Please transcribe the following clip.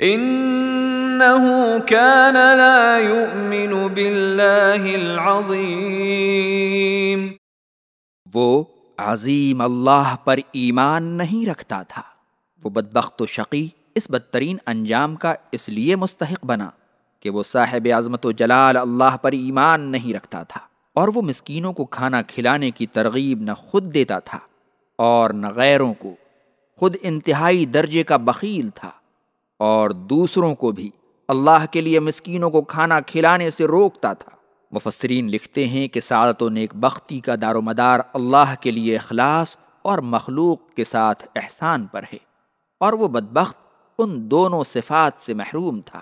انه كان لا يؤمن بالله العظيم. وہ عظیم اللہ پر ایمان نہیں رکھتا تھا۔ وہ بدبخت و شقی اس بدترین انجام کا اس لیے مستحق بنا کہ وہ صاحب عظمت و جلال اللہ پر ایمان نہیں رکھتا تھا اور وہ مسکینوں کو کھانا کھلانے کی ترغیب نہ خود دیتا تھا اور نہ غیروں کو۔ خود انتہائی درجے کا بخیل تھا۔ اور دوسروں کو بھی۔ اللہ کے لیے مسکینوں کو کھانا کھلانے سے روکتا تھا۔ مفسرین لکھتے ہیں کہ سعادت و نیک بختی کا دار و مدار اللہ کے لیے اخلاص اور مخلوق کے ساتھ احسان پر ہے۔ اور وہ بدبخت ان دونوں صفات سے محروم تھا۔